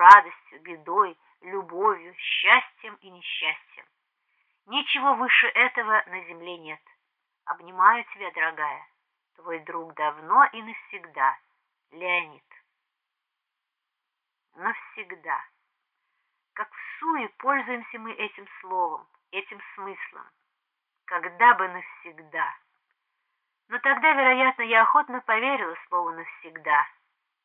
радостью, бедой, любовью, счастьем и несчастьем. Ничего выше этого на земле нет. Обнимаю тебя, дорогая, твой друг давно и навсегда, Леонид. Навсегда. Как в суе пользуемся мы этим словом, этим смыслом. Когда бы навсегда. Но тогда, вероятно, я охотно поверила слову «навсегда»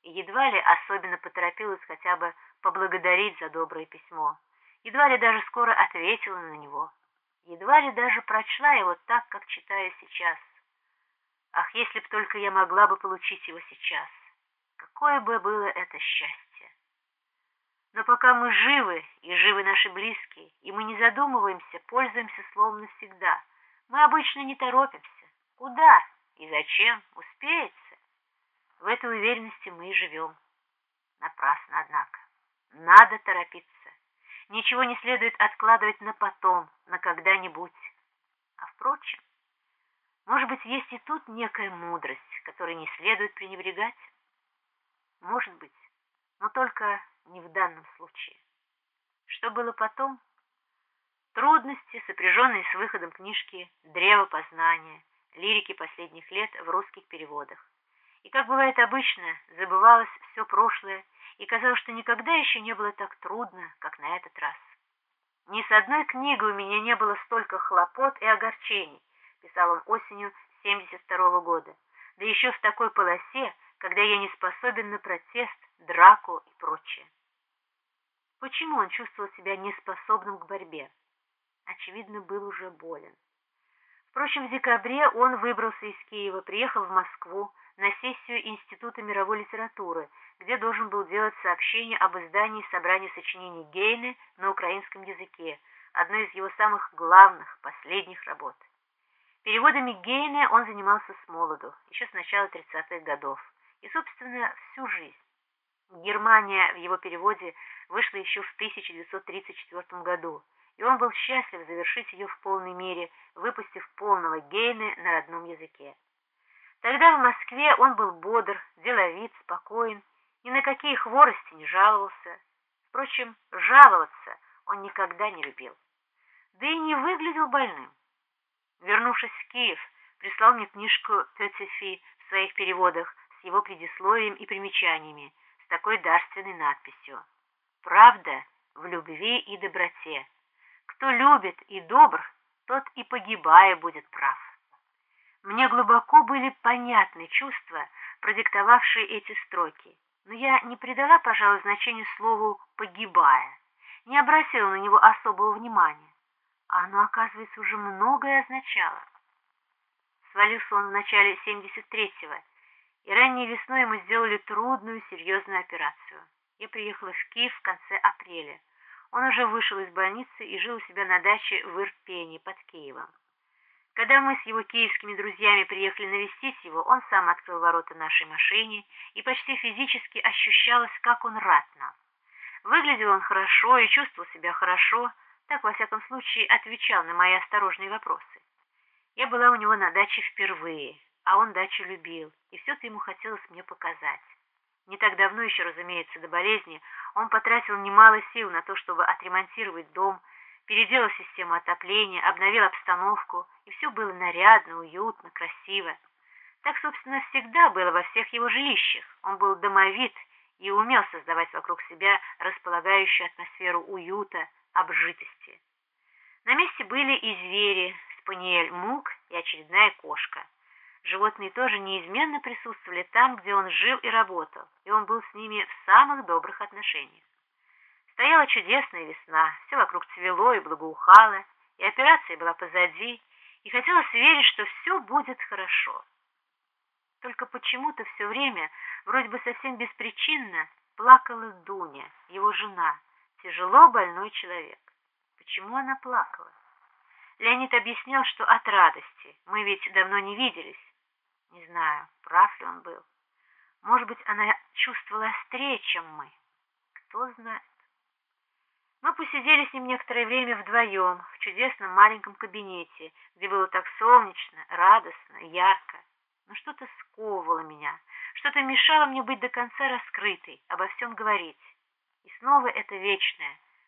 едва ли особенно поторопилась хотя бы поблагодарить за доброе письмо, едва ли даже скоро ответила на него, едва ли даже прочла его так, как читаю сейчас. Ах, если б только я могла бы получить его сейчас, какое бы было это счастье! Но пока мы живы, и живы наши близкие, и мы не задумываемся, пользуемся словом навсегда, мы обычно не торопимся. Куда? И зачем? Успеется. В этой уверенности мы и живем. Напрасно, однако. Надо торопиться. Ничего не следует откладывать на потом, на когда-нибудь. А впрочем, может быть, есть и тут некая мудрость, которой не следует пренебрегать? Может быть, но только не в данном случае. Что было потом? Трудности, сопряженные с выходом книжки «Древо познания», лирики последних лет в русских переводах. И, как бывает обычно, забывалось все прошлое, и казалось, что никогда еще не было так трудно, как на этот раз. «Ни с одной книгой у меня не было столько хлопот и огорчений», писал он осенью 72 -го года, да еще в такой полосе, когда я не способен на протест, драку и прочее. Почему он чувствовал себя неспособным к борьбе? Очевидно, был уже болен. Впрочем, в декабре он выбрался из Киева, приехал в Москву на сессию Института мировой литературы, где должен был делать сообщение об издании собрания сочинений Гейне на украинском языке, одной из его самых главных, последних работ. Переводами Гейне он занимался с молоду, еще с начала 30-х годов, и, собственно, всю жизнь. Германия в его переводе вышла еще в 1934 году, и он был счастлив завершить ее в полной мере, выпустив полного Гейне на родном языке. Тогда в Москве он был бодр, деловит, спокоен, ни на какие хворости не жаловался. Впрочем, жаловаться он никогда не любил. Да и не выглядел больным. Вернувшись в Киев, прислал мне книжку Петефи в своих переводах с его предисловием и примечаниями, с такой дарственной надписью «Правда в любви и доброте». Кто любит и добр, тот и погибая будет прав. Мне глубоко были понятны чувства, продиктовавшие эти строки, но я не придала, пожалуй, значению слову «погибая», не обратила на него особого внимания, а оно, оказывается, уже многое означало. Свалился он в начале 73-го, и ранней весной ему сделали трудную, серьезную операцию. Я приехала в Киев в конце апреля. Он уже вышел из больницы и жил у себя на даче в Ирпене под Киевом. Когда мы с его киевскими друзьями приехали навестить его, он сам открыл ворота нашей машине, и почти физически ощущалось, как он рад нам. Выглядел он хорошо и чувствовал себя хорошо, так, во всяком случае, отвечал на мои осторожные вопросы. Я была у него на даче впервые, а он дачу любил, и все-то ему хотелось мне показать. Не так давно еще, разумеется, до болезни, он потратил немало сил на то, чтобы отремонтировать дом, переделал систему отопления, обновил обстановку, и все было нарядно, уютно, красиво. Так, собственно, всегда было во всех его жилищах. Он был домовит и умел создавать вокруг себя располагающую атмосферу уюта, обжитости. На месте были и звери, спаниель Мук и очередная кошка. Животные тоже неизменно присутствовали там, где он жил и работал, и он был с ними в самых добрых отношениях. Стояла чудесная весна, все вокруг цвело и благоухало, и операция была позади, и хотелось верить, что все будет хорошо. Только почему-то все время, вроде бы совсем беспричинно, плакала Дуня, его жена, тяжело больной человек. Почему она плакала? Леонид объяснял, что от радости, мы ведь давно не виделись, не знаю, прав ли он был. Может быть, она чувствовала острее, чем мы. Кто знает. Мы посидели с ним некоторое время вдвоем в чудесном маленьком кабинете, где было так солнечно, радостно, ярко. Но что-то сковывало меня, что-то мешало мне быть до конца раскрытой, обо всем говорить. И снова это вечное,